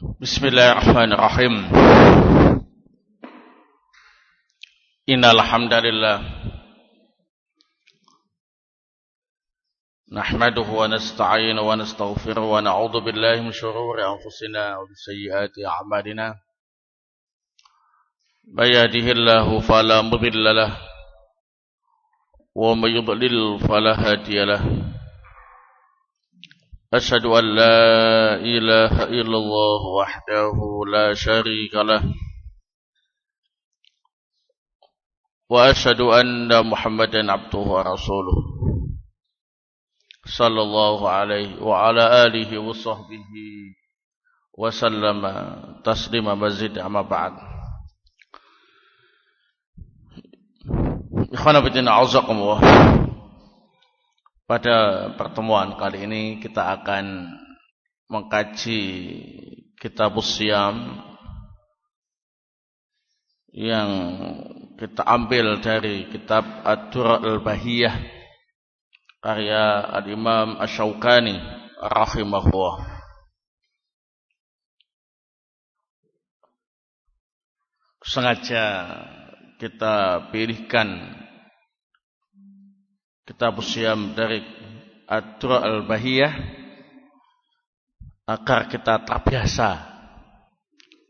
بسم الله الرحمن الرحيم. إن الحمد لله نحمده ونستعين ونستغفره ونعوذ بالله من شرور أنفسنا ومن سيئات أعمالنا. من يهده الله فلا مضل له ومن يضلل فلا هادي له. أشهد أن لا إله إلا الله وحده لا شريك له وأشهد أن محمدا عبده ورسوله صلى الله عليه وعلى آله وصحبه وسلم تسليما مزيد. أما بعد إخوانا بدنا أعوذكم الله. Pada pertemuan kali ini kita akan mengkaji kitab Siam yang kita ambil dari kitab Ad-Dur al-Bahiyah karya Al-Imam Ash-Shawqani rahimahullah. Sengaja kita pilihkan kitab siam dari Ad-Dura al-Bahiyah agar kita terbiasa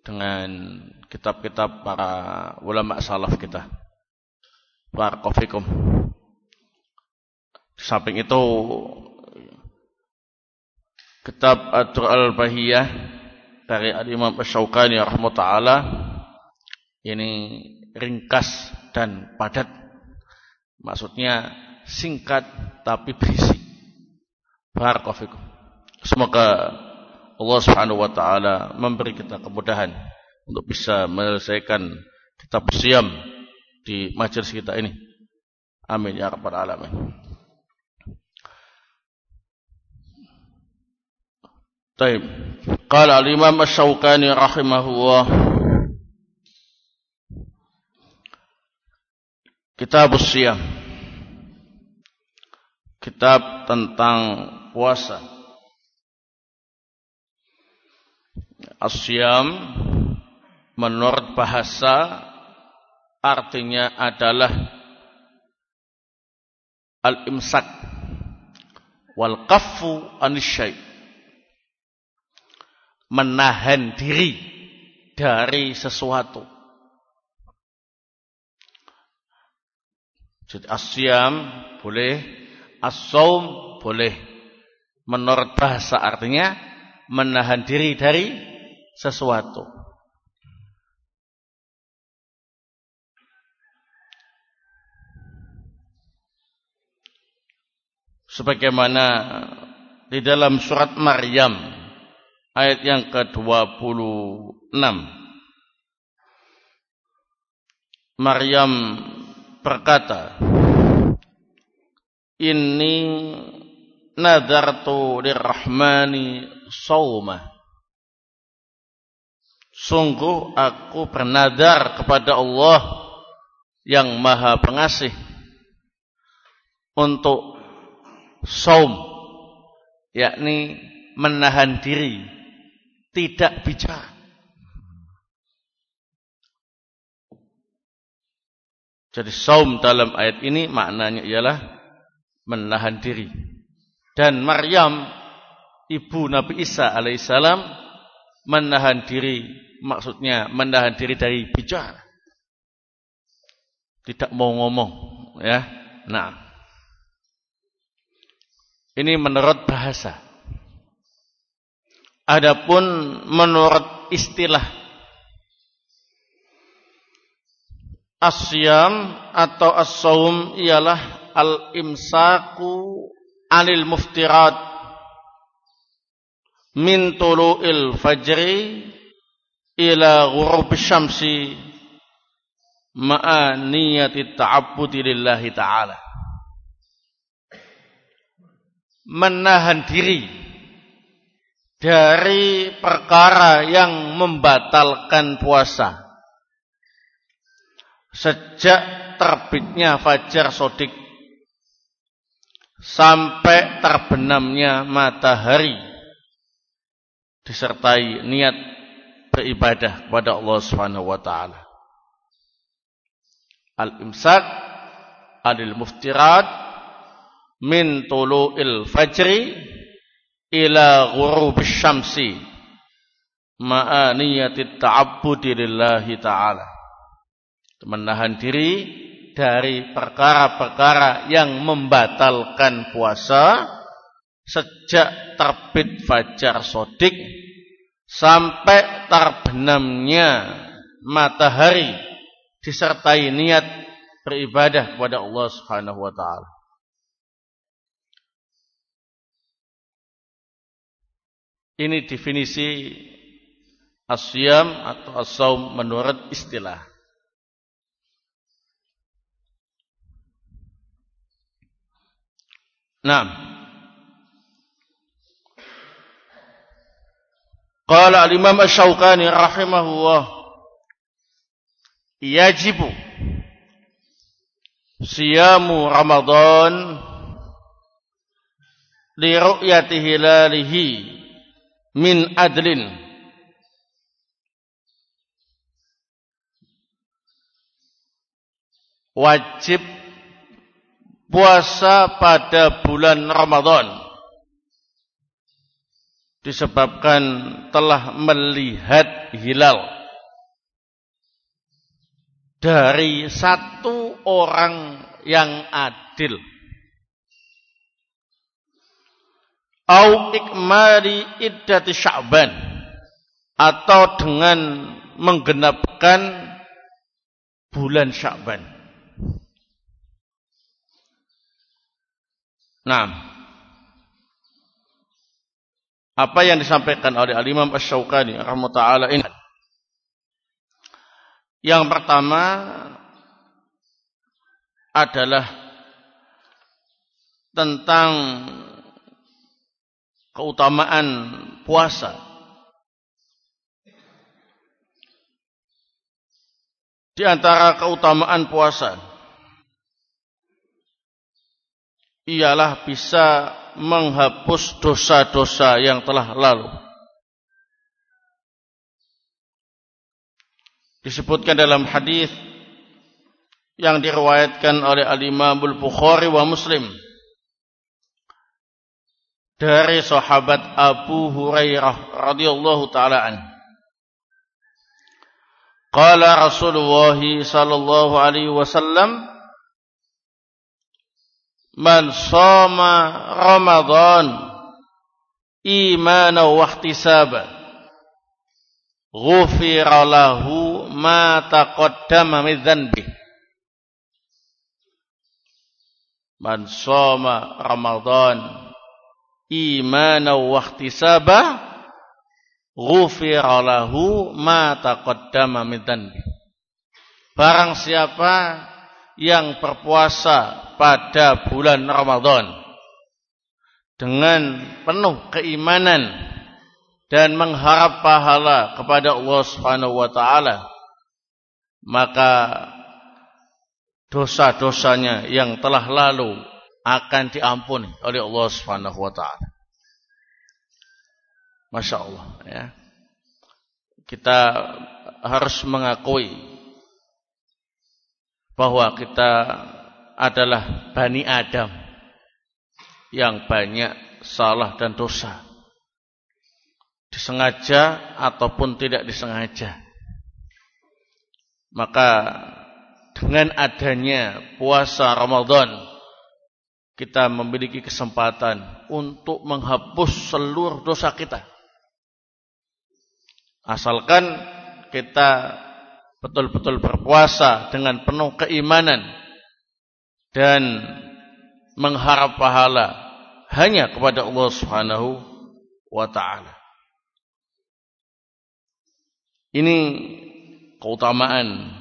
dengan kitab-kitab para ulama salaf kita. Barakofikum. Samping itu kitab Ad-Dura al-Bahiyah dari Al-Imam Asy-Syaukani rahimahullah ini ringkas dan padat. Maksudnya singkat tapi berisi. Barakallahu Semoga Allah Subhanahu wa taala memberi kita kemudahan untuk bisa menyelesaikan kitab siam di majelis kita ini. Amin ya rabbal alamin. Taib. Qala al-Imam Asy-Syaukani rahimahullah Kitab Siyam kitab tentang puasa. Asyam menurut bahasa artinya adalah al-imsak wal kaffu anisyai menahan diri dari sesuatu. Jadi asyam boleh As-saum boleh menurut bahasa artinya menahan diri dari sesuatu. Sebagaimana di dalam surat Maryam ayat yang ke-26. Maryam berkata, Inni nadartu lirrahmani sawma. Sungguh aku bernadar kepada Allah yang maha pengasih untuk saum yakni menahan diri tidak bicara jadi saum dalam ayat ini maknanya ialah menahan diri. Dan Maryam, ibu Nabi Isa alaihissalam, menahan diri, maksudnya menahan diri dari bicara. Tidak mau ngomong, ya. Nah, ini menurut bahasa. Adapun menurut istilah asyam atau as-saum ialah al-imsaku anil muftirat min tulu'il fajri ila ghurub syamsi ma'a niyati ta'abbudi lillahi ta'ala. Menahan diri dari perkara yang membatalkan puasa. Sejak terbitnya fajar sodik sampai terbenamnya matahari disertai niat beribadah kepada Allah Subhanahu wa taala. Al-imsak anil muftirat min tulu'il fajri ila ghurubis syamsi ma'a niyatit ta'abbudi lillahi ta'ala. Menahan diri dari perkara-perkara yang membatalkan puasa sejak terbit fajar sodik sampai terbenamnya matahari disertai niat beribadah kepada Allah Subhanahu wa taala. Ini definisi asyam atau asaum menurut istilah. Nah, Qala al-Imam Asy-Syaukani rahimahullah yajibu siyamu Ramadan li ru'yati hilalihi min adlin. Wajib puasa pada bulan Ramadan. Disebabkan telah melihat hilal. Dari satu orang yang adil. Au ikmali iddati sya'ban. Atau dengan menggenapkan bulan sya'ban nah apa yang disampaikan oleh Al-Imam Asy-Syaukani rahimahullah ini. Yang pertama adalah tentang keutamaan puasa. Di antara keutamaan puasa ialah bisa menghapus dosa-dosa yang telah lalu. Disebutkan dalam hadis yang diriwayatkan oleh Al-Imam Al-Bukhari wa Muslim dari sahabat Abu Hurairah radhiyallahu taala an. Qala Rasulullah sallallahu alaihi wasallam man shoma Ramadan imana wa ihtisaba ghufira lahu ma taqaddama min dhanbi. Man shoma Ramadan imana wa ihtisaba ghufira lahu ma taqaddama min dhanbi. Barang siapa yang berpuasa pada bulan Ramadan dengan penuh keimanan dan mengharap pahala kepada Allah Subhanahu wa taala maka dosa-dosanya yang telah lalu akan diampuni oleh Allah Subhanahu wa taala. Masya Allah ya. Kita harus mengakui bahwa kita adalah Bani Adam yang banyak salah dan dosa. Disengaja ataupun tidak disengaja. Maka dengan adanya puasa Ramadan kita memiliki kesempatan untuk menghapus seluruh dosa kita. Asalkan kita betul-betul berpuasa dengan penuh keimanan dan mengharap pahala hanya kepada Allah Subhanahu wa taala. Ini keutamaan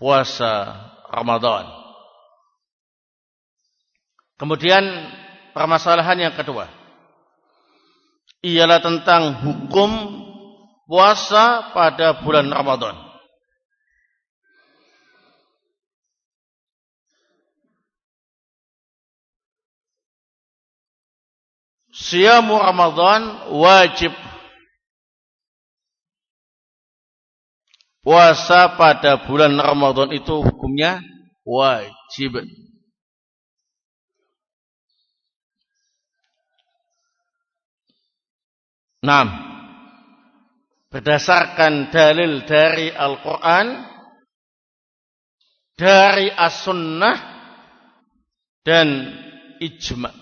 puasa Ramadan. Kemudian permasalahan yang kedua ialah tentang hukum puasa pada bulan Ramadan. Siyamu Ramadan wajib. Puasa pada bulan Ramadan itu hukumnya wajib. Nah, berdasarkan dalil dari Al-Quran, dari As-Sunnah, dan Ijma'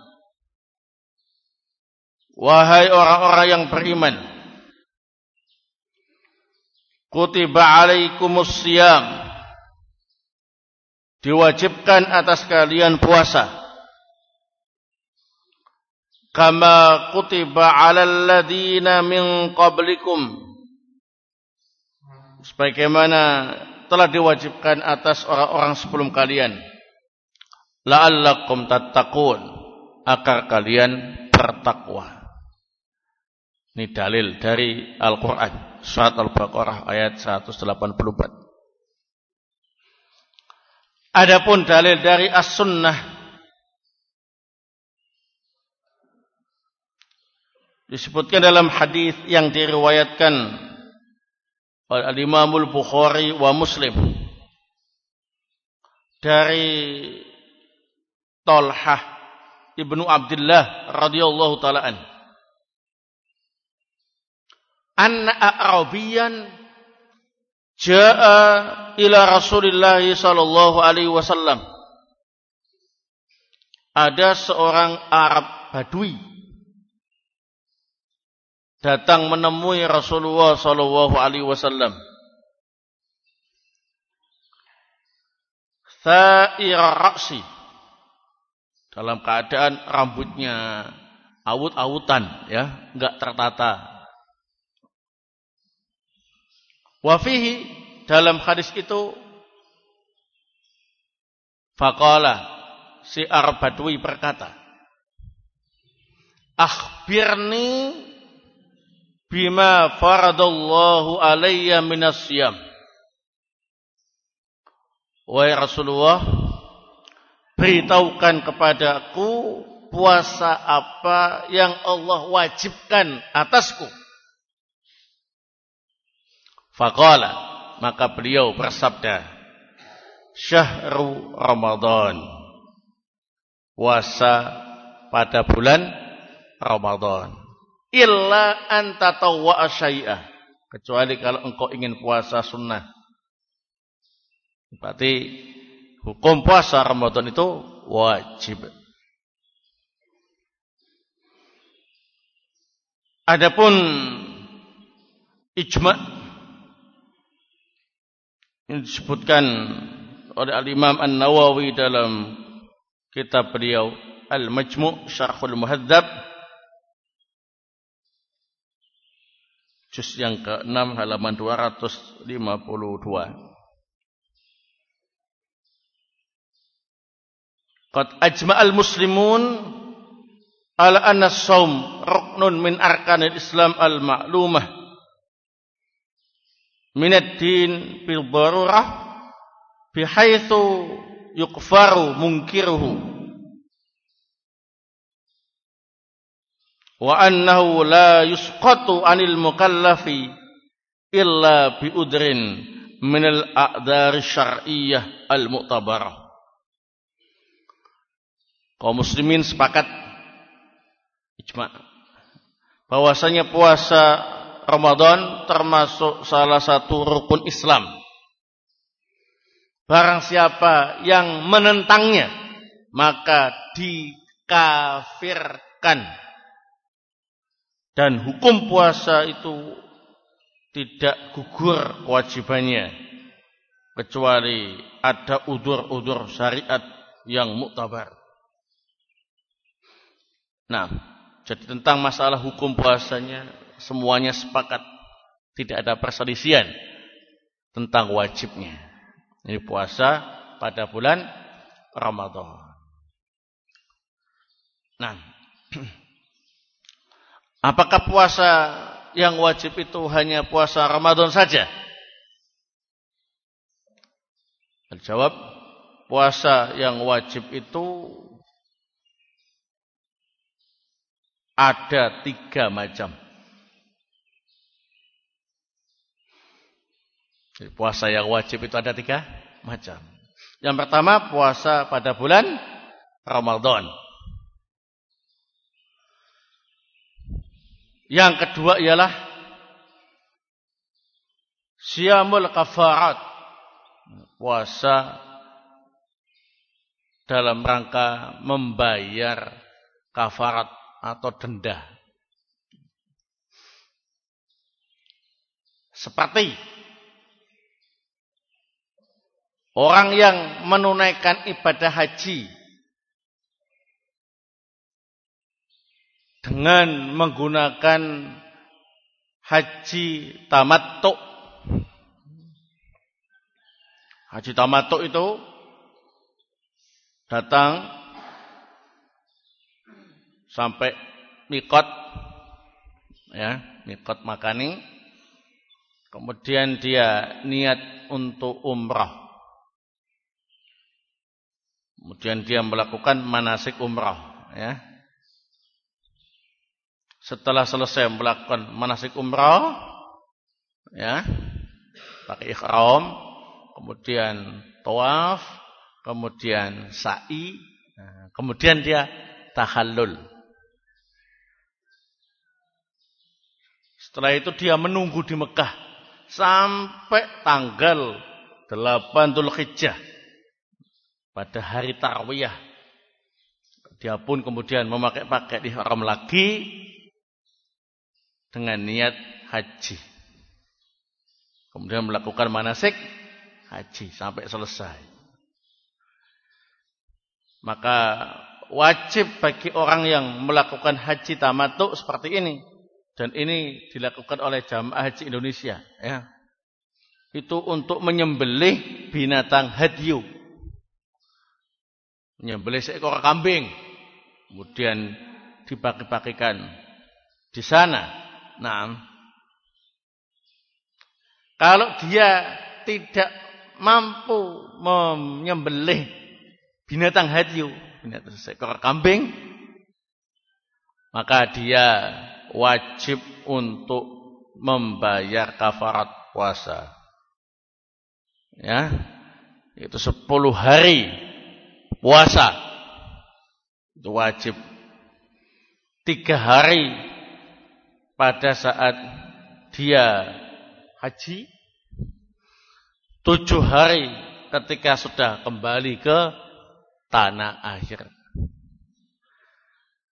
Wahai orang-orang yang beriman. Kutiba alaikumus siyam. Diwajibkan atas kalian puasa. Kama kutiba alal ladina min qablikum. Sebagaimana telah diwajibkan atas orang-orang sebelum kalian. La'allakum tattaqun. Agar kalian bertakwa. Ini dalil dari Al-Quran. Surat Al-Baqarah ayat 184. Adapun dalil dari As-Sunnah. Disebutkan dalam hadis yang diriwayatkan oleh Al-Imamul Bukhari wa Muslim. Dari Tolhah ibnu Abdullah radhiyallahu taala anhu anna a'rabiyan jaa ila Rasulillah sallallahu alaihi wasallam. Ada seorang Arab Badui datang menemui Rasulullah sallallahu alaihi wasallam. Sa'ir ra'si dalam keadaan rambutnya awut-awutan ya, enggak tertata. Wafihi dalam hadis itu Faqala si Arbadwi berkata Akhbirni bima faradallahu alayya minas siyam Wahai Rasulullah beritahukan kepadaku puasa apa yang Allah wajibkan atasku Faqala maka beliau bersabda Syahru Ramadan. Puasa pada bulan Ramadan. Illa anta tawwa syai'ah. Kecuali kalau engkau ingin puasa sunnah. Berarti hukum puasa Ramadan itu wajib. Adapun ijma' Ini disebutkan oleh Al-Imam An-Nawawi dalam kitab beliau Al-Majmu' Syarhul Muhadzab juz yang ke-6 halaman 252. Qad ajma'al muslimun ala anna as-shaum ruknun min arkanil Islam al-ma'lumah minad din bil darurah bihaitsu yukfaru munkiruhu. Wa annahu la yusqatu anil mukallafi illa bi udrin min al a'dar syar'iyyah al mu'tabarah. Kaum muslimin sepakat ijma bahwasanya puasa Ramadan termasuk salah satu rukun Islam. Barang siapa yang menentangnya, maka dikafirkan. Dan hukum puasa itu tidak gugur kewajibannya. Kecuali ada udur-udur syariat yang muktabar. Nah, jadi tentang masalah hukum puasanya semuanya sepakat Tidak ada perselisihan tentang wajibnya. Ini puasa pada bulan Ramadan. Nah, apakah puasa yang wajib itu hanya puasa Ramadan saja? Jawab, puasa yang wajib itu ada tiga macam. Jadi puasa yang wajib itu ada tiga macam. Yang pertama puasa pada bulan Ramadan. Yang kedua ialah Siyamul kafarat puasa dalam rangka membayar kafarat atau denda. Seperti orang yang menunaikan ibadah haji dengan menggunakan haji tamattu Haji tamatuk itu datang sampai mikot ya, mikot makani. Kemudian dia niat untuk umrah. Kemudian dia melakukan manasik umrah ya. Setelah selesai melakukan manasik umrah ya, pakai ikhram kemudian tawaf, kemudian sa'i, nah, kemudian dia tahallul. Setelah itu dia menunggu di Mekah sampai tanggal 8 Dzulhijjah pada hari tarwiyah. Dia pun kemudian memakai pakai ihram lagi dengan niat haji. Kemudian melakukan manasik haji sampai selesai. Maka wajib bagi orang yang melakukan haji tamatuk seperti ini dan ini dilakukan oleh jamaah haji Indonesia ya. Itu untuk menyembelih binatang hadyu. Menyembelih seekor kambing. Kemudian dibagi-bagikan di sana. Nah, kalau dia tidak mampu menyembelih binatang hadyu, binatang seekor kambing, maka dia wajib untuk membayar kafarat puasa. Ya, itu 10 hari puasa. Itu wajib. Tiga hari pada saat dia haji tujuh hari ketika sudah kembali ke tanah akhir.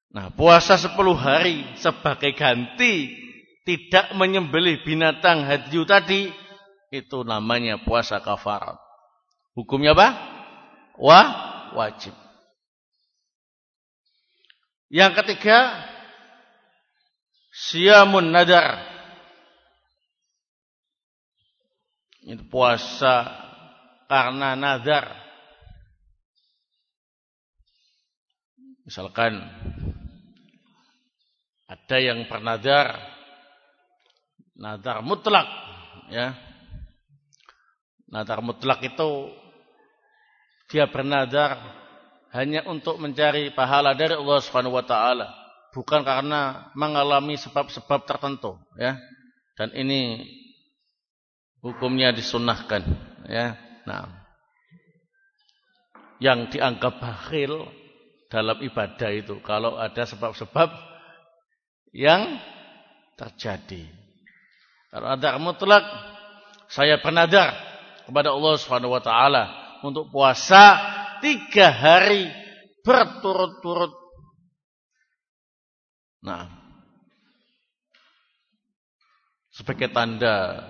Nah, puasa sepuluh hari sebagai ganti tidak menyembelih binatang hadyu tadi itu namanya puasa kafarat. Hukumnya apa? Wah, wajib. Yang ketiga, siamun nadar. Itu puasa karena nazar. Misalkan ada yang bernazar nazar mutlak ya. Nazar mutlak itu dia bernazar hanya untuk mencari pahala dari Allah Subhanahu wa taala, bukan karena mengalami sebab-sebab tertentu ya. Dan ini hukumnya disunahkan ya. Nah yang dianggap bakhil dalam ibadah itu kalau ada sebab-sebab yang terjadi. Kalau ada mutlak saya bernadar kepada Allah Subhanahu wa taala untuk puasa tiga hari berturut-turut nah sebagai tanda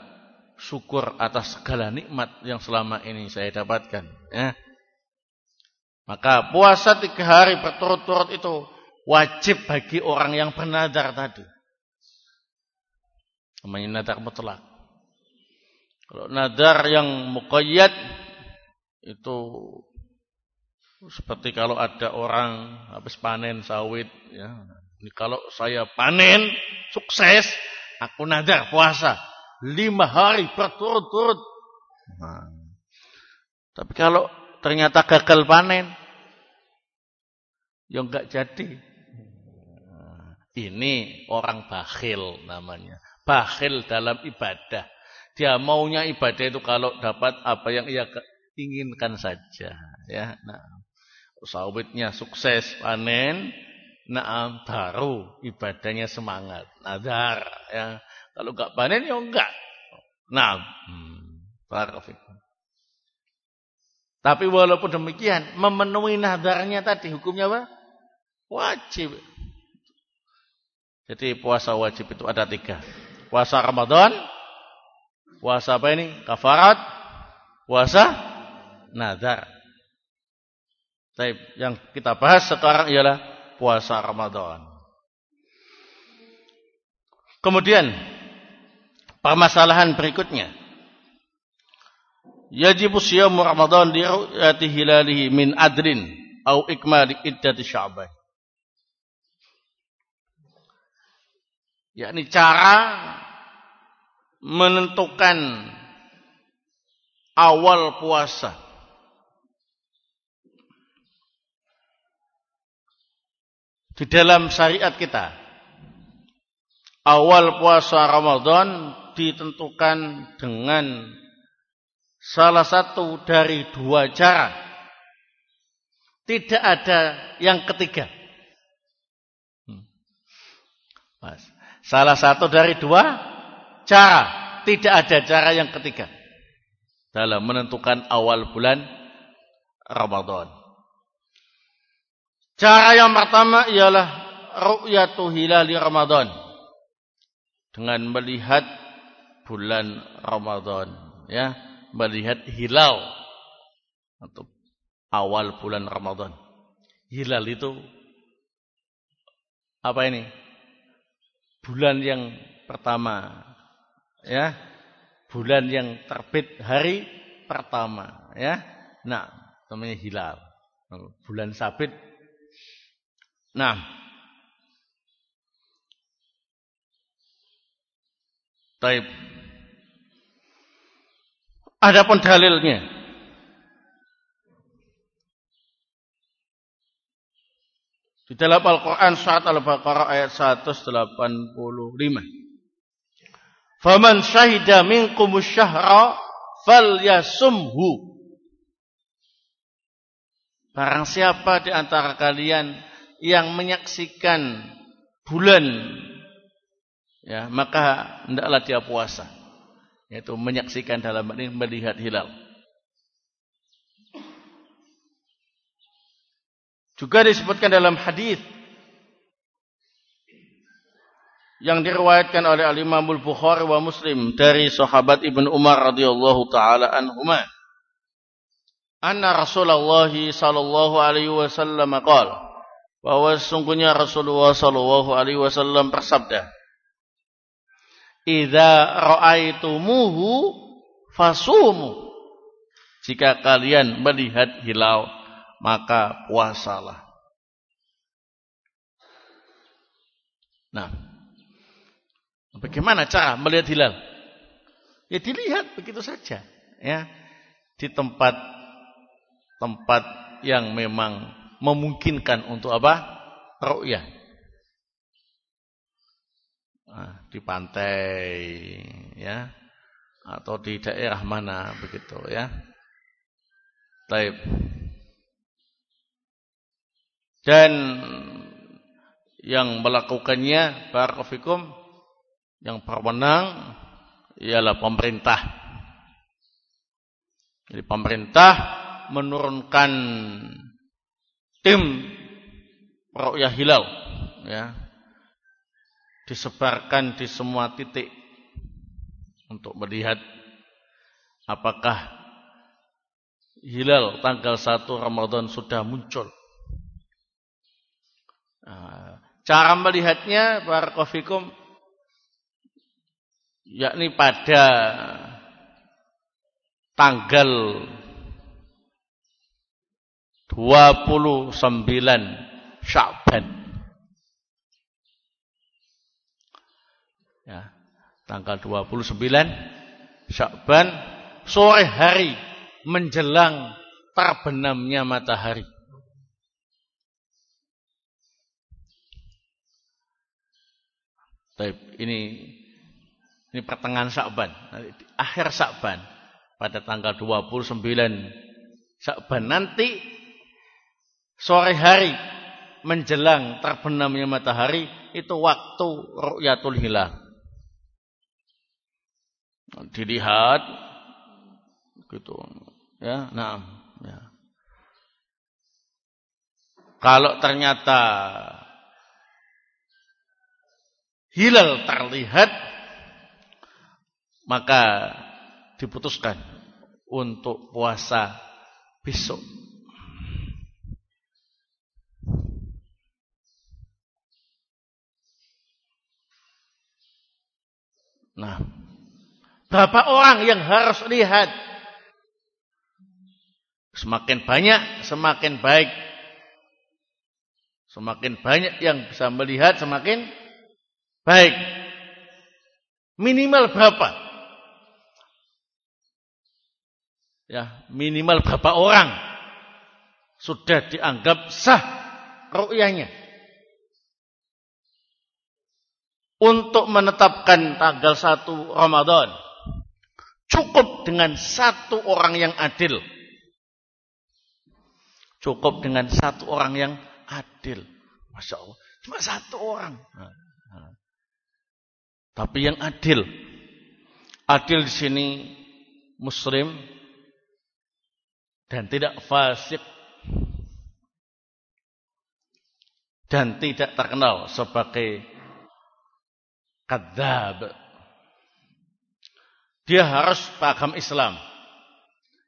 syukur atas segala nikmat yang selama ini saya dapatkan. Ya. Maka puasa tiga hari berturut-turut itu wajib bagi orang yang bernadar tadi. Namanya nadar mutlak. Kalau nadar yang muqayyad itu seperti kalau ada orang habis panen sawit ya. Ini kalau saya panen sukses, aku nadar puasa lima hari berturut-turut. Nah. Tapi kalau ternyata gagal panen, ya enggak jadi. Nah, ini orang bakhil namanya. Bakhil dalam ibadah. Dia maunya ibadah itu kalau dapat apa yang ia inginkan saja. Ya, nah, sawitnya sukses panen, nah baru ibadahnya semangat. Nadar, ya. Kalau enggak panen ya enggak. Nah, hmm, barakallahu tapi walaupun demikian, memenuhi nadarnya tadi hukumnya apa? Wajib. Jadi puasa wajib itu ada tiga. Puasa Ramadan, puasa apa ini? Kafarat, puasa nadar. Tapi yang kita bahas sekarang ialah puasa Ramadan. Kemudian permasalahan berikutnya yajibu siyamu Ramadan li ru'yati hilalihi min adrin au ikmali iddati Sya'ban. yakni cara menentukan awal puasa. Di dalam syariat kita, awal puasa Ramadan ditentukan dengan salah satu dari dua cara. Tidak ada yang ketiga. Hmm. Salah satu dari dua cara. Tidak ada cara yang ketiga. Dalam menentukan awal bulan Ramadan. Cara yang pertama ialah ru'yatu hilali Ramadan. Dengan melihat bulan Ramadan. Ya melihat hilal atau awal bulan Ramadan. Hilal itu apa ini? Bulan yang pertama ya. Bulan yang terbit hari pertama ya. Nah, namanya hilal. Bulan sabit. Nah, Taib Adapun dalilnya. Di dalam Al-Quran surat Al-Baqarah ayat 185. Faman syahida minkum syahra falyasumhu. Barang siapa di antara kalian yang menyaksikan bulan ya maka hendaklah dia puasa yaitu menyaksikan dalam ini melihat hilal. Juga disebutkan dalam hadis yang diriwayatkan oleh Al-Imam Al-Bukhari wa Muslim dari sahabat Ibn Umar radhiyallahu taala anhuma. Anna Rasulullah sallallahu alaihi wasallam qala bahwa sesungguhnya Rasulullah sallallahu alaihi wasallam bersabda Idza ra'aitumuhu fasumu. Jika kalian melihat hilal, maka puasalah. Nah, bagaimana cara melihat hilal? Ya dilihat begitu saja, ya. Di tempat tempat yang memang memungkinkan untuk apa? Ru'yah. Nah, di pantai ya atau di daerah mana begitu ya. Taib. Dan yang melakukannya barakallahu yang berwenang ialah pemerintah. Jadi pemerintah menurunkan tim ru'yah hilal. Ya. Disebarkan di semua titik untuk melihat apakah hilal tanggal 1 Ramadan sudah muncul. Nah, cara melihatnya barakofikum yakni pada tanggal 29 Sya'ban. Ya, tanggal 29 Sya'ban sore hari menjelang terbenamnya matahari. Baik, ini ini pertengahan Sya'ban, akhir Sya'ban pada tanggal 29 Sya'ban nanti sore hari menjelang terbenamnya matahari itu waktu ru'yatul hilal. Dilihat gitu. Ya, nah, ya. Kalau ternyata hilal terlihat maka diputuskan untuk puasa besok. Nah, berapa orang yang harus lihat? Semakin banyak, semakin baik. Semakin banyak yang bisa melihat, semakin baik. Minimal berapa? Ya, minimal berapa orang sudah dianggap sah ru'yahnya. Untuk menetapkan tanggal 1 Ramadan. Cukup dengan satu orang yang adil. Cukup dengan satu orang yang adil. Masya Allah. Cuma satu orang. Tapi yang adil. Adil di sini muslim dan tidak fasik dan tidak terkenal sebagai kadzab. Dia harus paham Islam.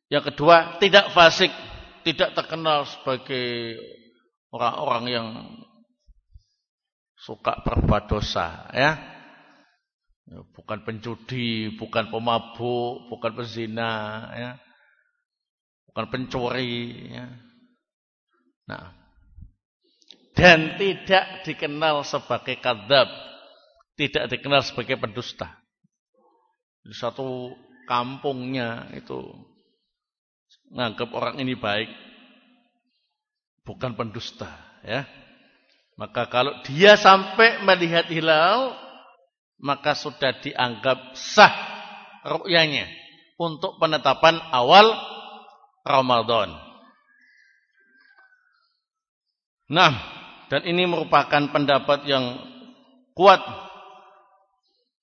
Yang kedua, tidak fasik, tidak terkenal sebagai orang-orang yang suka berbuat dosa, ya. Bukan pencudi, bukan pemabuk, bukan pezina, ya. Bukan pencuri, ya. Nah, dan tidak dikenal sebagai kadzab tidak dikenal sebagai pendusta. Di satu kampungnya itu menganggap orang ini baik, bukan pendusta, ya. Maka kalau dia sampai melihat hilal, maka sudah dianggap sah ru'yanya untuk penetapan awal Ramadan. Nah, dan ini merupakan pendapat yang kuat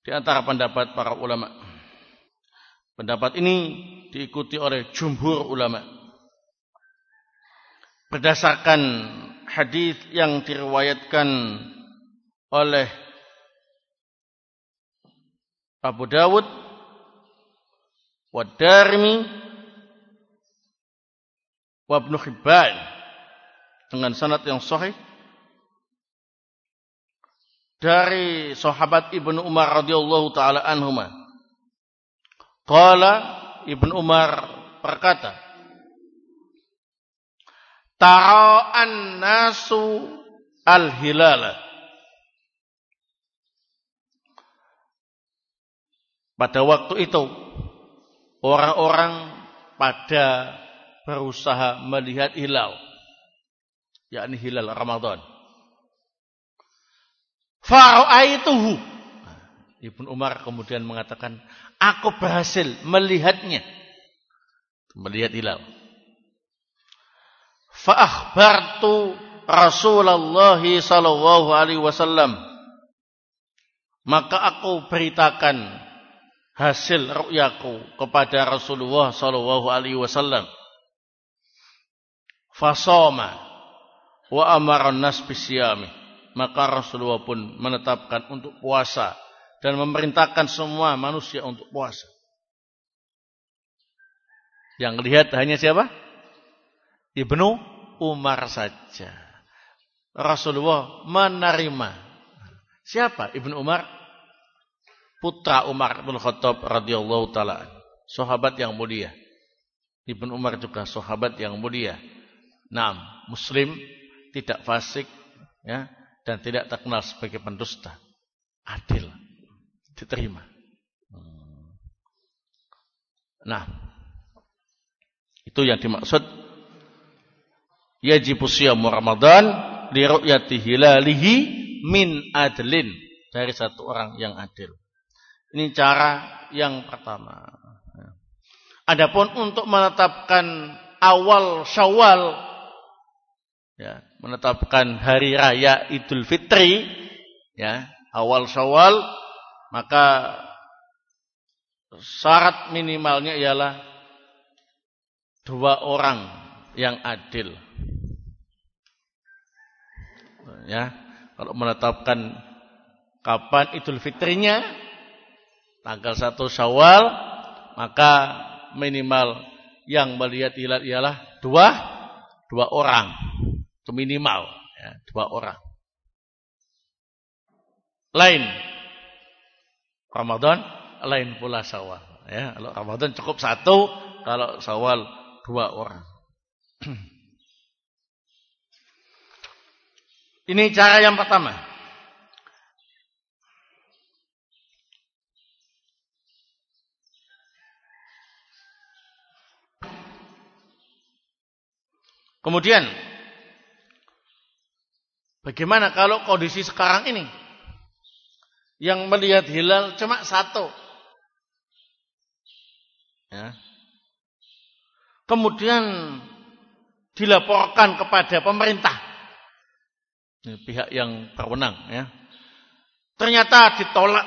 di antara pendapat para ulama. Pendapat ini diikuti oleh jumhur ulama. Berdasarkan hadis yang diriwayatkan oleh Abu Dawud, Wadarmi, Wabnu Hibban dengan sanad yang sahih dari sahabat Ibnu Umar radhiyallahu taala anhuma. Qala Ibnu Umar berkata, Tara'an nasu al-hilala. Pada waktu itu orang-orang pada berusaha melihat hilal yakni hilal Ramadan. Fara'aituhu. Ibnu Umar kemudian mengatakan, aku berhasil melihatnya. Melihat hilal. Fa'akhbartu Rasulullah sallallahu alaihi wasallam. Maka aku beritakan hasil ru'yaku kepada Rasulullah sallallahu alaihi wasallam. Fasoma wa amara nas bisyami maka Rasulullah pun menetapkan untuk puasa dan memerintahkan semua manusia untuk puasa. Yang lihat hanya siapa? Ibnu Umar saja. Rasulullah menerima. Siapa Ibnu Umar? putra Umar bin Khattab radhiyallahu taala, sahabat yang mulia. Ibnu Umar juga sahabat yang mulia. Naam, muslim, tidak fasik, ya, dan tidak terkenal sebagai pendusta. Adil, diterima. Nah, itu yang dimaksud yajibu siyamu Ramadan li ru'yati hilalihi min adlin dari satu orang yang adil. Ini cara yang pertama. Adapun untuk menetapkan awal Syawal ya, menetapkan hari raya Idul Fitri ya, awal Syawal maka syarat minimalnya ialah dua orang yang adil. Ya, kalau menetapkan kapan Idul Fitrinya tanggal 1 Syawal maka minimal yang melihat hilal ialah dua dua orang itu minimal ya, dua orang. Lain. Ramadan lain pula Syawal ya. Kalau Ramadan cukup satu kalau Syawal dua orang. Ini cara yang pertama. Kemudian bagaimana kalau kondisi sekarang ini yang melihat hilal cuma satu. Ya. Kemudian dilaporkan kepada pemerintah. Ini pihak yang berwenang ya. Ternyata ditolak.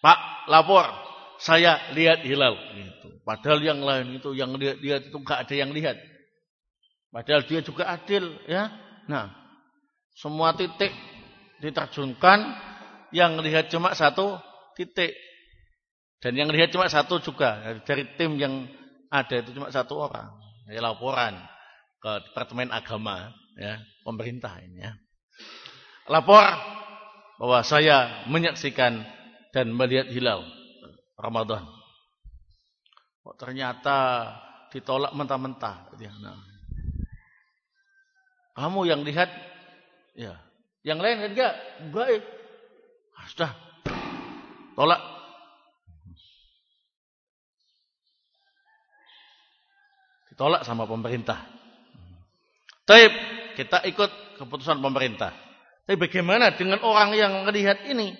Pak, lapor. Saya lihat hilal. Gitu. Padahal yang lain itu yang lihat-lihat itu enggak ada yang lihat. Padahal dia juga adil, ya. Nah, semua titik diterjunkan, yang lihat cuma satu titik. Dan yang lihat cuma satu juga dari tim yang ada itu cuma satu orang. Ya, laporan ke Departemen Agama, ya, pemerintah ini ya. Lapor bahwa saya menyaksikan dan melihat hilal Ramadan Kok ternyata ditolak mentah-mentah. Nah. Kamu yang lihat, ya. Yang lain kan enggak, baik. Ah, sudah, tolak. Ditolak sama pemerintah. Tapi kita ikut keputusan pemerintah. Tapi bagaimana dengan orang yang melihat ini?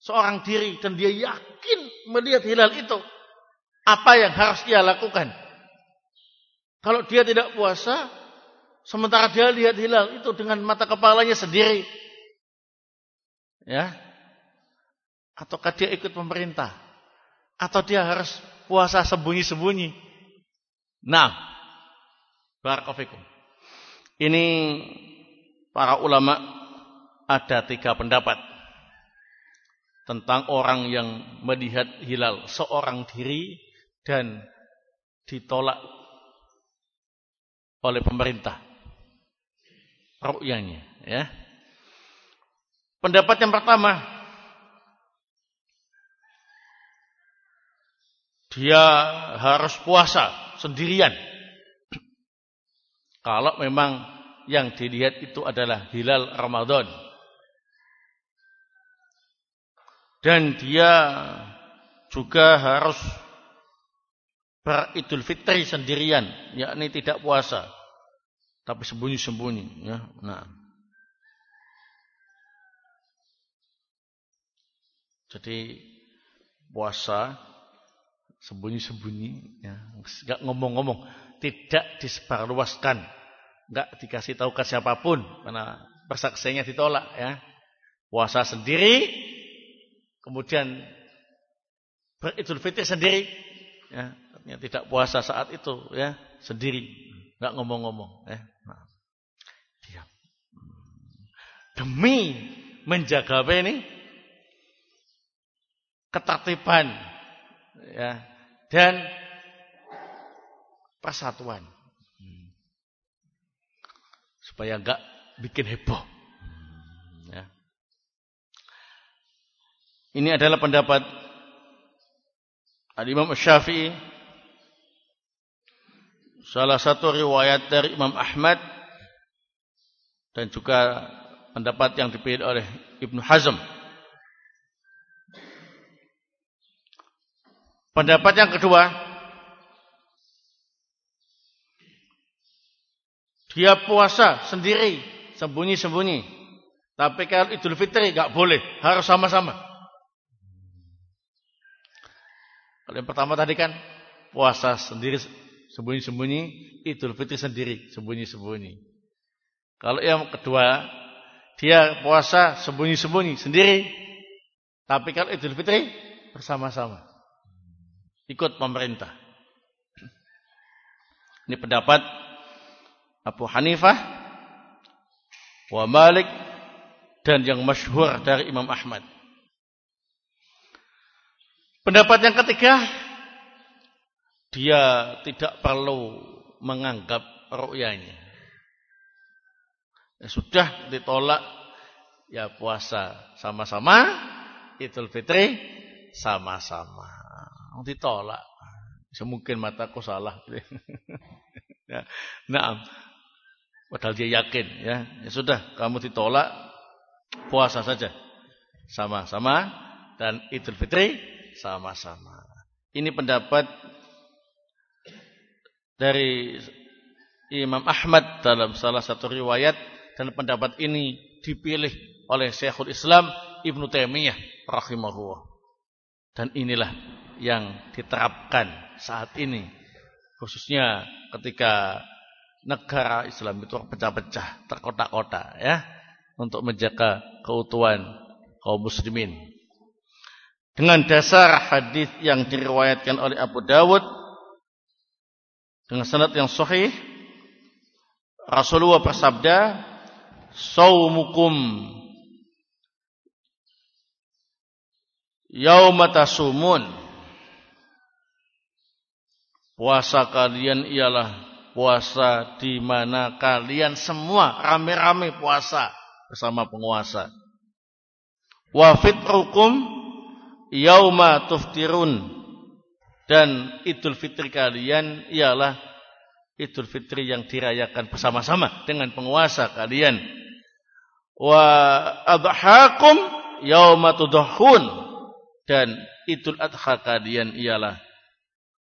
Seorang diri dan dia yakin melihat hilal itu. Apa yang harus dia lakukan? Kalau dia tidak puasa, sementara dia lihat hilal itu dengan mata kepalanya sendiri. Ya. Ataukah dia ikut pemerintah? Atau dia harus puasa sembunyi-sembunyi? Nah, barakofikum. Ini para ulama ada tiga pendapat tentang orang yang melihat hilal seorang diri dan ditolak oleh pemerintah ru'yanya ya. Pendapat yang pertama dia harus puasa sendirian. Kalau memang yang dilihat itu adalah hilal Ramadan. Dan dia juga harus beridul fitri sendirian, yakni tidak puasa, tapi sembunyi-sembunyi. Ya, nah. Jadi puasa sembunyi-sembunyi, ya, nggak ngomong-ngomong, tidak disebarluaskan, nggak dikasih tahu ke siapa pun, karena persaksiannya ditolak, ya. Puasa sendiri, kemudian beridul fitri sendiri, ya, tidak puasa saat itu ya sendiri nggak ngomong-ngomong ya nah, diam. Demi menjaga apa ini? Ketertiban ya. Dan persatuan. Supaya enggak bikin heboh. Ya. Ini adalah pendapat Al-Imam Syafi'i salah satu riwayat dari Imam Ahmad dan juga pendapat yang dipilih oleh Ibnu Hazm. Pendapat yang kedua, dia puasa sendiri, sembunyi-sembunyi. Tapi kalau Idul Fitri nggak boleh, harus sama-sama. Kalau yang pertama tadi kan puasa sendiri sembunyi-sembunyi, Idul Fitri sendiri sembunyi-sembunyi. Kalau yang kedua, dia puasa sembunyi-sembunyi sendiri, tapi kalau Idul Fitri bersama-sama. Ikut pemerintah. Ini pendapat Abu Hanifah, wa Malik dan yang masyhur dari Imam Ahmad. Pendapat yang ketiga, dia tidak perlu menganggap ru'yanya. Ya, sudah ditolak, ya puasa sama-sama, Idul Fitri sama-sama. Ditolak. Semungkin mataku salah. ya. Nah, padahal dia yakin ya. Ya sudah, kamu ditolak, puasa saja. Sama-sama dan Idul Fitri sama-sama. Ini pendapat dari Imam Ahmad dalam salah satu riwayat dan pendapat ini dipilih oleh Syekhul Islam Ibnu Taimiyah rahimahullah. Dan inilah yang diterapkan saat ini khususnya ketika negara Islam itu pecah-pecah, terkotak-kotak ya, untuk menjaga keutuhan kaum muslimin dengan dasar hadis yang diriwayatkan oleh Abu Dawud dengan sanad yang sahih Rasulullah bersabda saumukum yaumatasumun puasa kalian ialah puasa di mana kalian semua rame-rame puasa bersama penguasa. Wa fitrukum yauma tuftirun dan Idul Fitri kalian ialah Idul Fitri yang dirayakan bersama-sama dengan penguasa kalian. Wa adhakum yauma tudhahun dan Idul Adha kalian ialah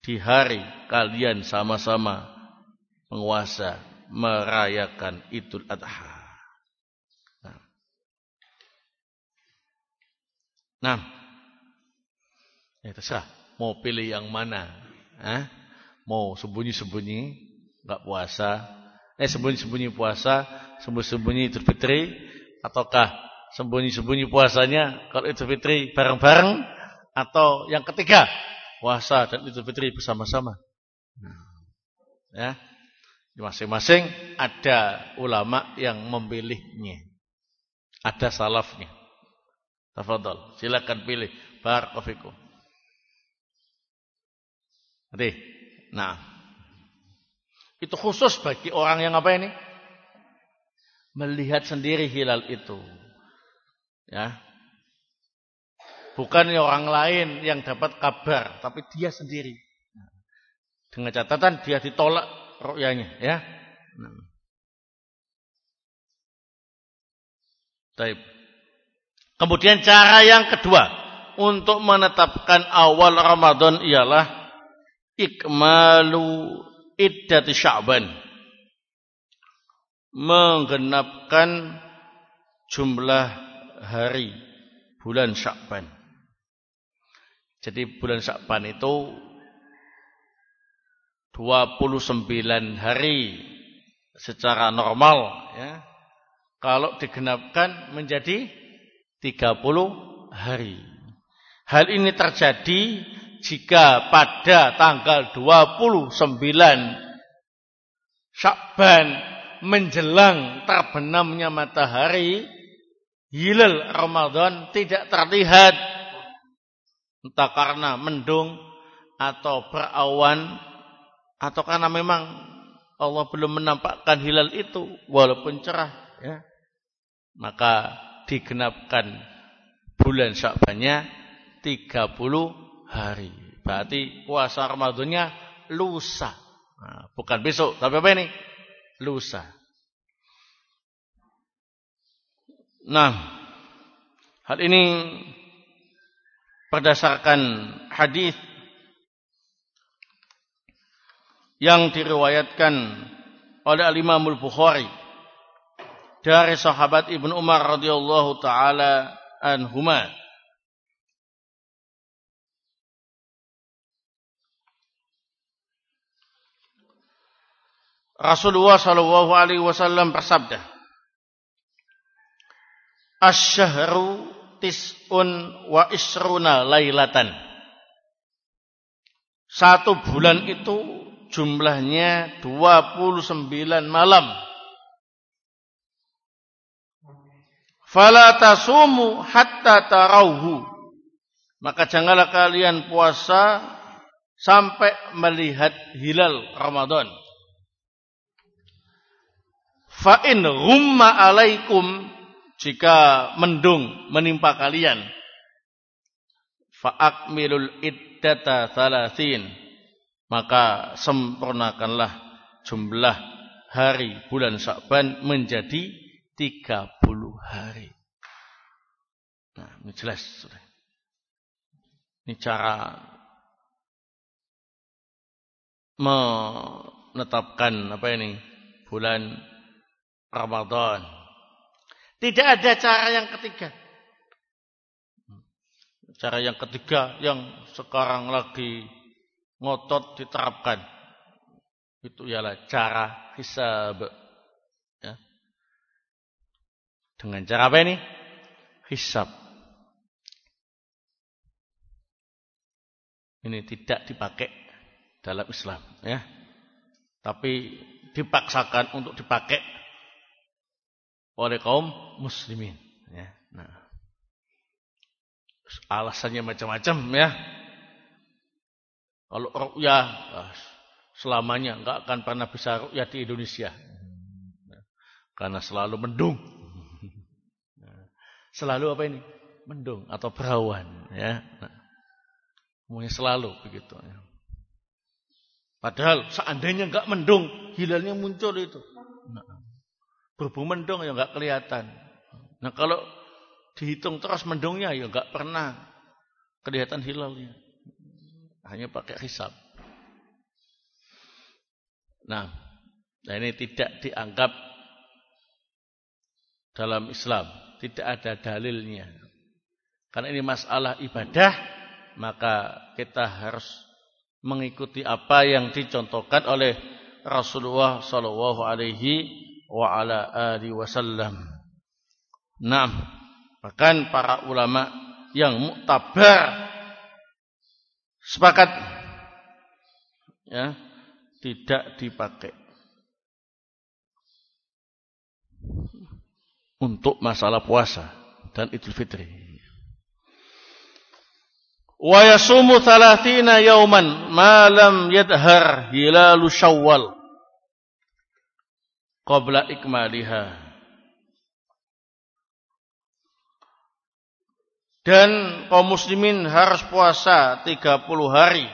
di hari kalian sama-sama penguasa merayakan Idul Adha. Nah, nah Ya terserah. Mau pilih yang mana. Hah? Mau sembunyi-sembunyi. nggak puasa. Eh sembunyi-sembunyi puasa. Sembunyi-sembunyi Idul Fitri. Ataukah sembunyi-sembunyi puasanya. Kalau Idul Fitri bareng-bareng. Atau yang ketiga. Puasa dan Idul Fitri bersama-sama. Ya. Masing-masing ada ulama yang memilihnya. Ada salafnya. Tafadhol, silakan pilih. Barakallahu Ngerti? Nah. Itu khusus bagi orang yang apa ini? Melihat sendiri hilal itu. Ya. Bukan orang lain yang dapat kabar, tapi dia sendiri. Dengan catatan dia ditolak ru'yanya, ya. Nah. Kemudian cara yang kedua untuk menetapkan awal Ramadan ialah ikmalu iddati Sya'ban menggenapkan jumlah hari bulan Sya'ban. Jadi bulan Sya'ban itu 29 hari secara normal ya. Kalau digenapkan menjadi 30 hari. Hal ini terjadi jika pada tanggal 29 Syakban menjelang terbenamnya matahari, hilal Ramadan tidak terlihat. Entah karena mendung atau berawan atau karena memang Allah belum menampakkan hilal itu walaupun cerah ya. Maka digenapkan bulan Sya'bannya 30 hari. Berarti puasa Ramadannya lusa. Nah, bukan besok, tapi apa ini? Lusa. Nah, hal ini berdasarkan hadis yang diriwayatkan oleh Al-Imam Al-Bukhari dari sahabat Ibnu Umar radhiyallahu taala anhuma Rasulullah sallallahu alaihi wasallam bersabda Asy-syahru tis'un wa isruna lailatan. Satu bulan itu jumlahnya 29 malam. Fala tasumu hatta tarauhu. Maka janganlah kalian puasa sampai melihat hilal Ramadan Fa in rumma alaikum jika mendung menimpa kalian fa akmilul iddata thalathin maka sempurnakanlah jumlah hari bulan Sya'ban menjadi 30 hari. Nah, ini jelas sudah. Ini cara menetapkan apa ini bulan Ramadan. Tidak ada cara yang ketiga. Cara yang ketiga yang sekarang lagi ngotot diterapkan. Itu ialah cara hisab. Ya. Dengan cara apa ini? Hisab. Ini tidak dipakai dalam Islam. ya, Tapi dipaksakan untuk dipakai oleh kaum muslimin ya. Nah. Alasannya macam-macam ya. Kalau ru'ya ah, selamanya enggak akan pernah bisa ru'ya di Indonesia. Karena selalu mendung. Selalu apa ini? Mendung atau berawan ya. Nah, selalu begitu ya. padahal seandainya enggak mendung hilalnya muncul itu. Nah, Berhubung mendung ya nggak kelihatan. Nah kalau dihitung terus mendungnya ya nggak pernah kelihatan hilalnya. Hanya pakai hisab. Nah, nah ini tidak dianggap dalam Islam. Tidak ada dalilnya. Karena ini masalah ibadah, maka kita harus mengikuti apa yang dicontohkan oleh Rasulullah Shallallahu Alaihi wa ala alihi wasallam. Nah, bahkan para ulama yang muktabar sepakat ya tidak dipakai untuk masalah puasa dan Idul Fitri. Wa yasumu 30 yauman ma lam yadhhar hilalu Syawal qabla ikmaliha. Dan kaum muslimin harus puasa 30 hari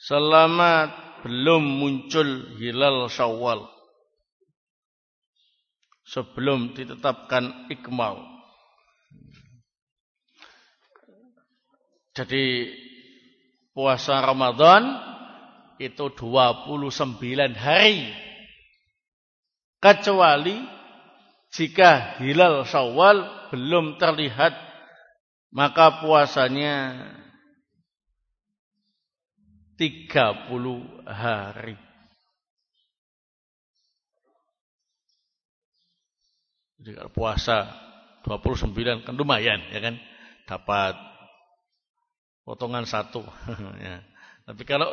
selama belum muncul hilal Syawal. Sebelum ditetapkan ikmal. Jadi puasa Ramadan itu 29 hari kecuali jika hilal Syawal belum terlihat maka puasanya 30 hari. Jadi kalau puasa 29 kan lumayan ya kan dapat potongan satu ya. Tapi kalau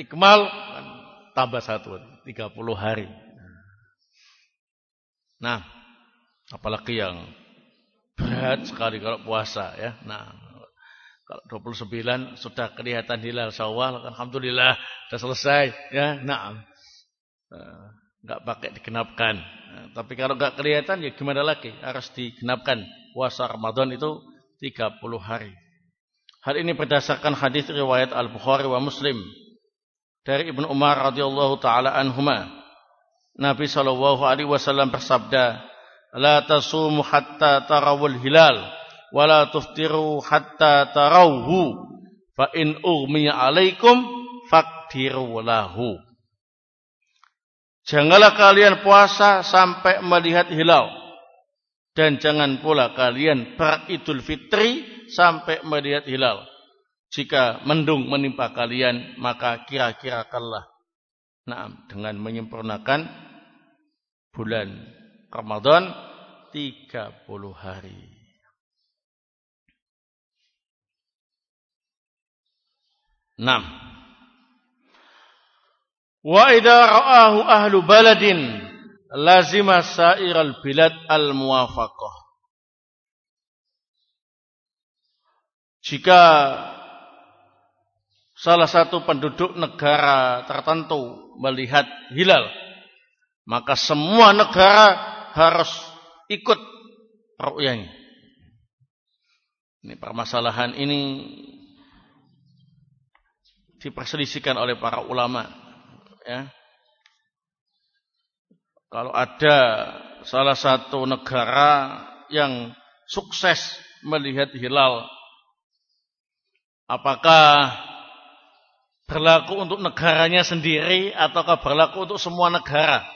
ikmal kan tambah satu 30 hari. Nah, apalagi yang berat sekali kalau puasa ya. Nah, kalau 29 sudah kelihatan hilal Syawal, alhamdulillah sudah selesai ya. Nah, enggak pakai digenapkan. Nah, tapi kalau enggak kelihatan ya gimana lagi? Harus digenapkan. Puasa Ramadan itu 30 hari. Hal ini berdasarkan hadis riwayat Al-Bukhari wa Muslim dari Ibnu Umar radhiyallahu taala anhuma. Nabi sallallahu alaihi wasallam bersabda, "La tasumu hatta tarawul hilal wa la tuftiru hatta tarawhu, fa in ughmiya alaikum faktiru lahu." Janganlah kalian puasa sampai melihat hilal. Dan jangan pula kalian beridul fitri sampai melihat hilal. Jika mendung menimpa kalian, maka kira-kira kalah. Nah, dengan menyempurnakan bulan Ramadan 30 hari. Enam. Wa idza ra'ahu ahlu baladin lazima sa'iral bilad al muwafaqah. Jika salah satu penduduk negara tertentu melihat hilal, maka semua negara harus ikut ru'yanya. Ini permasalahan ini diperselisihkan oleh para ulama ya. Kalau ada salah satu negara yang sukses melihat hilal, apakah berlaku untuk negaranya sendiri ataukah berlaku untuk semua negara?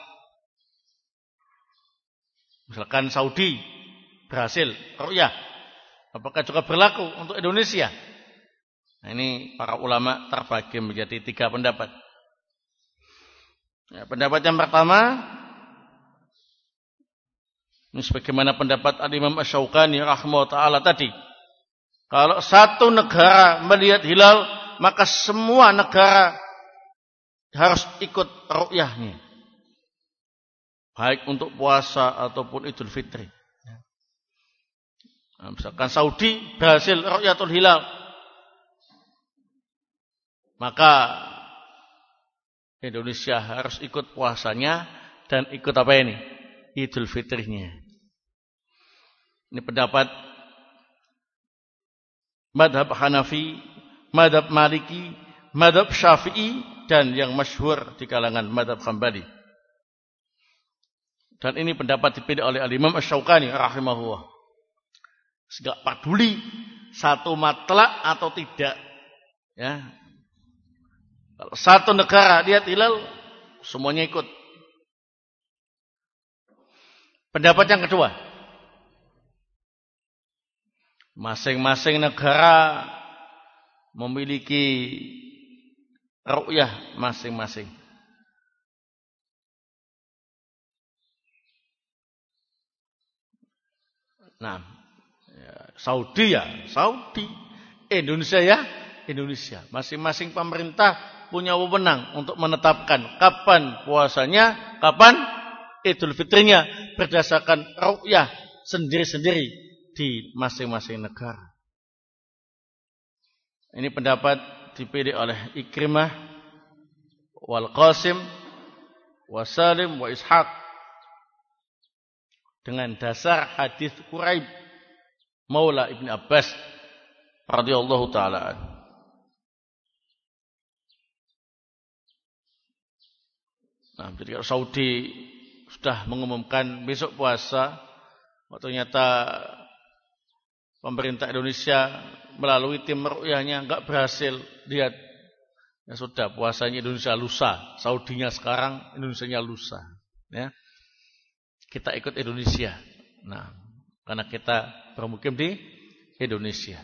Misalkan Saudi berhasil, ya, apakah juga berlaku untuk Indonesia? Nah, ini para ulama terbagi menjadi tiga pendapat. Ya, pendapat yang pertama ini sebagaimana pendapat Al-Imam rahimahullah taala tadi. Kalau satu negara melihat hilal, maka semua negara harus ikut ru'yahnya. Baik untuk puasa ataupun Idul Fitri. Nah, misalkan Saudi berhasil ru'yatul hilal. Maka Indonesia harus ikut puasanya dan ikut apa ini? Idul Fitrinya. Ini pendapat madhab Hanafi, madhab Maliki, madhab Syafi'i, dan yang masyhur di kalangan madhab Hambali. Dan ini pendapat dipilih oleh Al-Imam Ash-Shawqani rahimahullah. Segak peduli satu matlak atau tidak. Ya, kalau satu negara lihat hilal, semuanya ikut. Pendapat yang kedua. Masing-masing negara memiliki ru'yah masing-masing. Nah, ya, Saudi ya, Saudi. Indonesia ya, Indonesia. Masing-masing pemerintah punya wewenang untuk menetapkan kapan puasanya, kapan Idul Fitrinya berdasarkan ru'yah sendiri-sendiri di masing-masing negara. Ini pendapat dipilih oleh Ikrimah wal Qasim wa Salim wa Ishaq dengan dasar hadis Quraib Maula Ibn Abbas radhiyallahu taala Nah, jadi Saudi sudah mengumumkan besok puasa, ternyata pemerintah Indonesia melalui tim meru'yahnya enggak berhasil. Lihat ya sudah puasanya Indonesia lusa, Saudinya sekarang Indonesia lusa, ya. Kita ikut Indonesia. Nah, karena kita bermukim di Indonesia.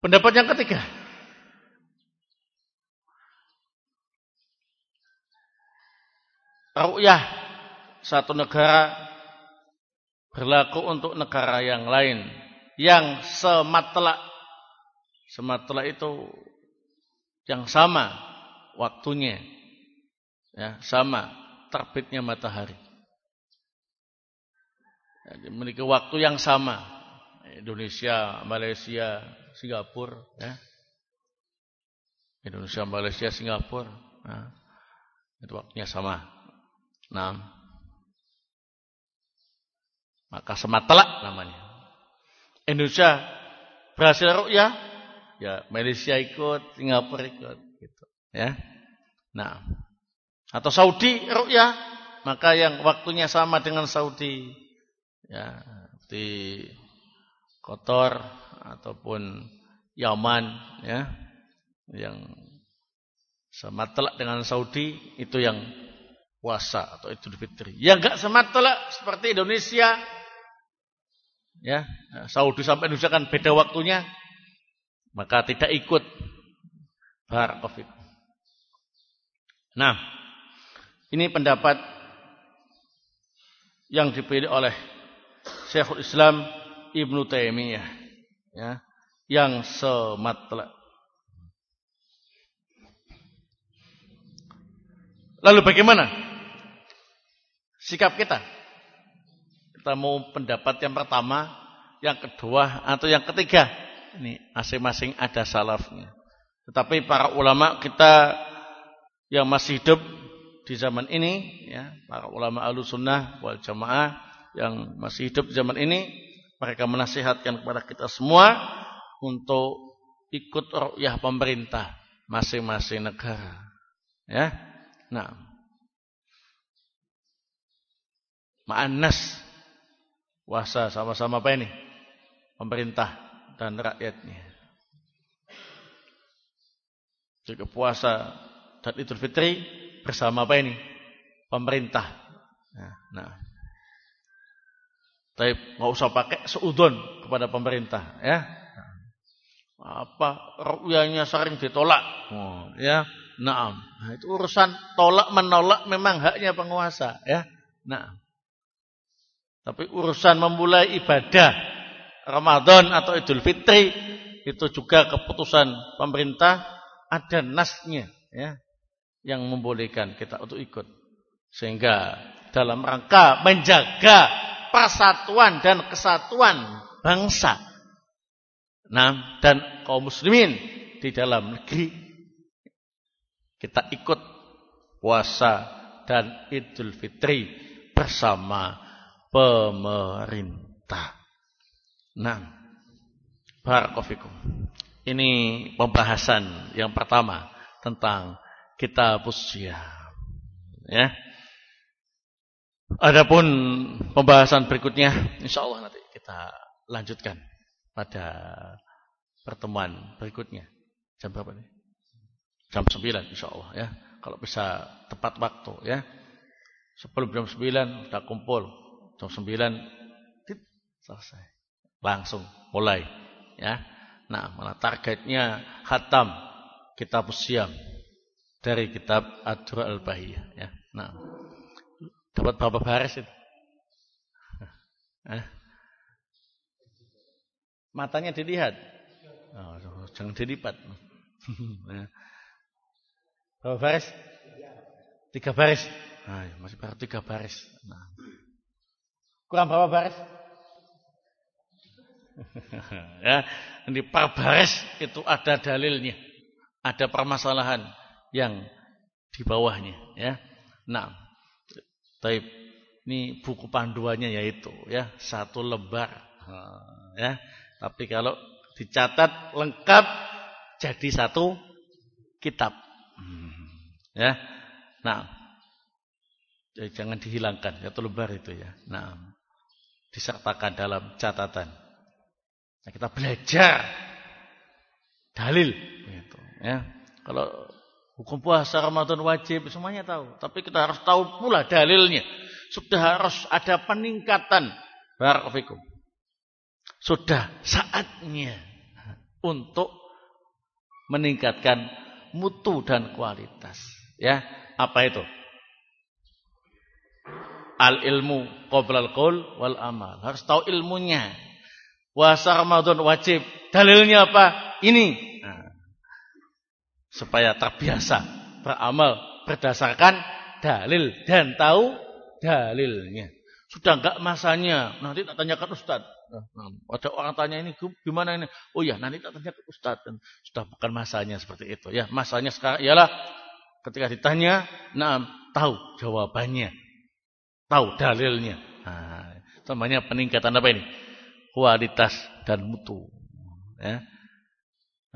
Pendapat yang ketiga, ru'yah satu negara berlaku untuk negara yang lain yang sematla sematla itu yang sama waktunya ya sama terbitnya matahari jadi memiliki waktu yang sama Indonesia Malaysia Singapura ya Indonesia Malaysia Singapura nah, itu waktunya sama Nah. Maka sematelak namanya. Indonesia berhasil rukyah, ya Malaysia ikut, Singapura ikut, gitu. Ya. Nah, atau Saudi. Rukyah, maka yang waktunya sama dengan Saudi, ya di Kotor ataupun Yaman, ya, yang sama telak dengan Saudi itu yang puasa atau Idul Fitri. Yang enggak sama telak seperti Indonesia ya, Saudi sampai Indonesia kan beda waktunya, maka tidak ikut Covid. Nah, ini pendapat yang dipilih oleh Syekhul Islam Ibnu Taimiyah ya, yang sematlak Lalu bagaimana sikap kita? Kita mau pendapat yang pertama, yang kedua, atau yang ketiga. Ini masing-masing ada salafnya. Tetapi para ulama kita yang masih hidup di zaman ini, ya, para ulama sunnah wal jamaah yang masih hidup di zaman ini, mereka menasihatkan kepada kita semua untuk ikut ru'yah pemerintah masing-masing negara. Ya, Nah. Ma'anas. Puasa sama-sama apa ini? Pemerintah dan rakyatnya. Juga puasa dan Idul Fitri bersama apa ini? Pemerintah. Nah, nah. Tapi nggak usah pakai seudon kepada pemerintah, ya. Apa rukyahnya sering ditolak, oh, ya. Nah, nah itu urusan tolak menolak memang haknya penguasa, ya. Nah. Tapi urusan memulai ibadah Ramadan atau Idul Fitri itu juga keputusan pemerintah ada nasnya, ya, yang membolehkan kita untuk ikut. Sehingga dalam rangka menjaga persatuan dan kesatuan bangsa. Nah, dan kaum muslimin di dalam negeri kita ikut puasa dan Idul Fitri bersama pemerintah. Nah, barakofikum. Ini pembahasan yang pertama tentang kitab usia. Ya. Adapun pembahasan berikutnya, insya Allah nanti kita lanjutkan pada pertemuan berikutnya. Jam berapa nih? Jam 9 insya Allah ya. Kalau bisa tepat waktu ya. Sebelum jam 9 kita kumpul. Jam 9 tit, selesai. Langsung mulai ya. Nah, mana targetnya khatam kitab siam dari kitab Adra al-Bahiyah ya. Nah, dapat berapa baris itu? Eh? Matanya dilihat. Oh, jangan dilipat. Ya. Berapa baris? Tiga baris. Nah, masih baru tiga baris. Nah. Kurang berapa baris? ya, ini per baris itu ada dalilnya. Ada permasalahan yang di bawahnya. Ya. Nah, tapi ini buku panduannya yaitu ya satu lembar. Ya, tapi kalau dicatat lengkap jadi satu kitab. Ya. Nah. Jadi jangan dihilangkan satu lembar itu ya. Nah. Disertakan dalam catatan. Nah, kita belajar dalil gitu, ya. Kalau hukum puasa Ramadan wajib semuanya tahu, tapi kita harus tahu pula dalilnya. Sudah harus ada peningkatan barakallahu Sudah saatnya untuk meningkatkan mutu dan kualitas. Ya, apa itu? Al ilmu qoblal qaul wal amal. Harus tahu ilmunya. Puasa Ramadan wajib. Dalilnya apa? Ini. Supaya terbiasa beramal berdasarkan dalil dan tahu dalilnya. Sudah enggak masanya, nanti tak tanyakan Ustaz. Ada orang tanya ini gimana ini? Oh ya, nanti tak tanya ke Ustaz. Sudah bukan masanya seperti itu ya. Masanya sekarang ialah Ketika ditanya, nah tahu jawabannya. Tahu dalilnya. Nah, Namanya peningkatan apa ini? Kualitas dan mutu. Ya.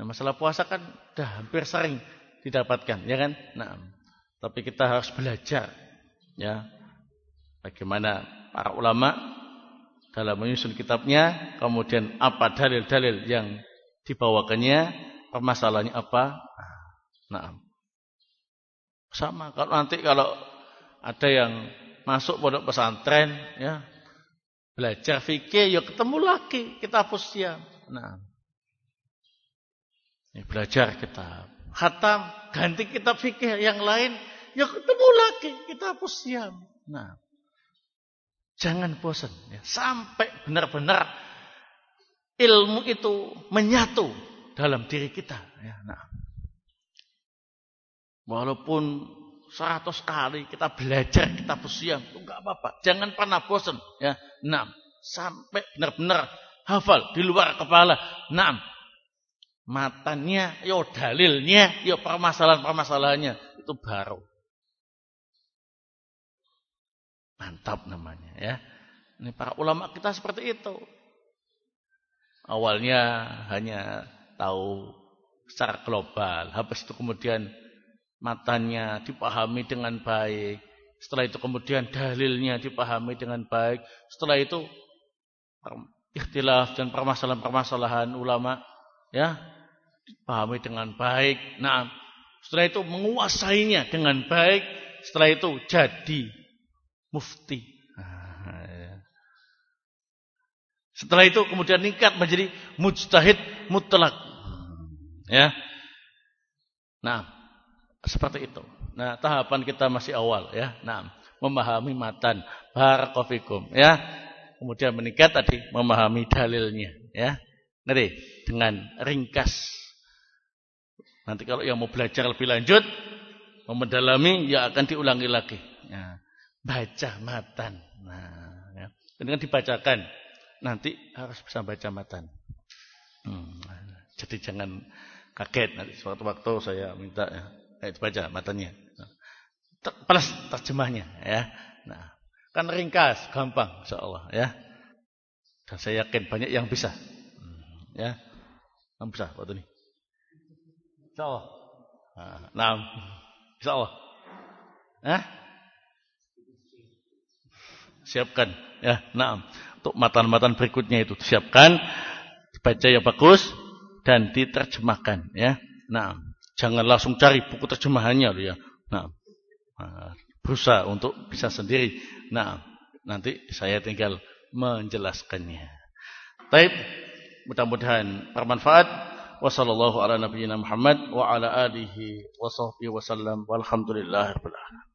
Nah, masalah puasa kan dah hampir sering didapatkan, ya kan? Nah, tapi kita harus belajar, ya, bagaimana para ulama dalam menyusun kitabnya, kemudian apa dalil-dalil yang dibawakannya, permasalahannya apa. Nah, sama kalau nanti kalau ada yang masuk pondok pesantren, ya, belajar fikih, ya ketemu lagi kita hapus siang. Nah, ini belajar kitab. Khatam, ganti kitab fikih yang lain. Ya ketemu lagi, kita hapus siam. Nah, jangan bosan. Ya. Sampai benar-benar ilmu itu menyatu dalam diri kita. Ya, nah. Walaupun seratus kali kita belajar kita siam, itu enggak apa-apa. Jangan pernah bosan. Ya, nah, sampai benar-benar hafal di luar kepala. Nah, matanya, yo dalilnya, yo permasalahan-permasalahannya itu baru. Mantap namanya ya. Ini para ulama kita seperti itu. Awalnya hanya tahu secara global, habis itu kemudian matanya dipahami dengan baik. Setelah itu kemudian dalilnya dipahami dengan baik. Setelah itu ikhtilaf dan permasalahan-permasalahan ulama ya dipahami dengan baik. Nah, setelah itu menguasainya dengan baik. Setelah itu jadi mufti. Nah, ya. Setelah itu kemudian meningkat menjadi mujtahid mutlak. Ya. Nah, seperti itu. Nah, tahapan kita masih awal ya. Nah, memahami matan barakofikum ya. Kemudian meningkat tadi memahami dalilnya ya. Nanti dengan ringkas. Nanti kalau yang mau belajar lebih lanjut, mau mendalami, ya akan diulangi lagi. Ya. Baca matan. Nah, ya. Dengan dibacakan, nanti harus bisa baca matan. Hmm. Jadi jangan kaget nanti suatu waktu saya minta ya, eh, baca matanya. Plus terjemahnya ya. Nah, kan ringkas, gampang insyaallah ya. Dan saya yakin banyak yang bisa. Ya. Enam bisa waktu ini. Insyaallah. Nah, insyaallah. Siapkan ya. Nah, untuk matan-matan berikutnya itu siapkan, dibaca yang bagus dan diterjemahkan ya. Nah, jangan langsung cari buku terjemahannya loh ya. Nah, berusaha untuk bisa sendiri. Nah, nanti saya tinggal menjelaskannya. Baik. Mudah-mudahan bermanfaat. Wassallallahu ala nabiyyina Muhammad wa ala alihi wa sahbihi wasallam walhamdulillahirabbil alamin.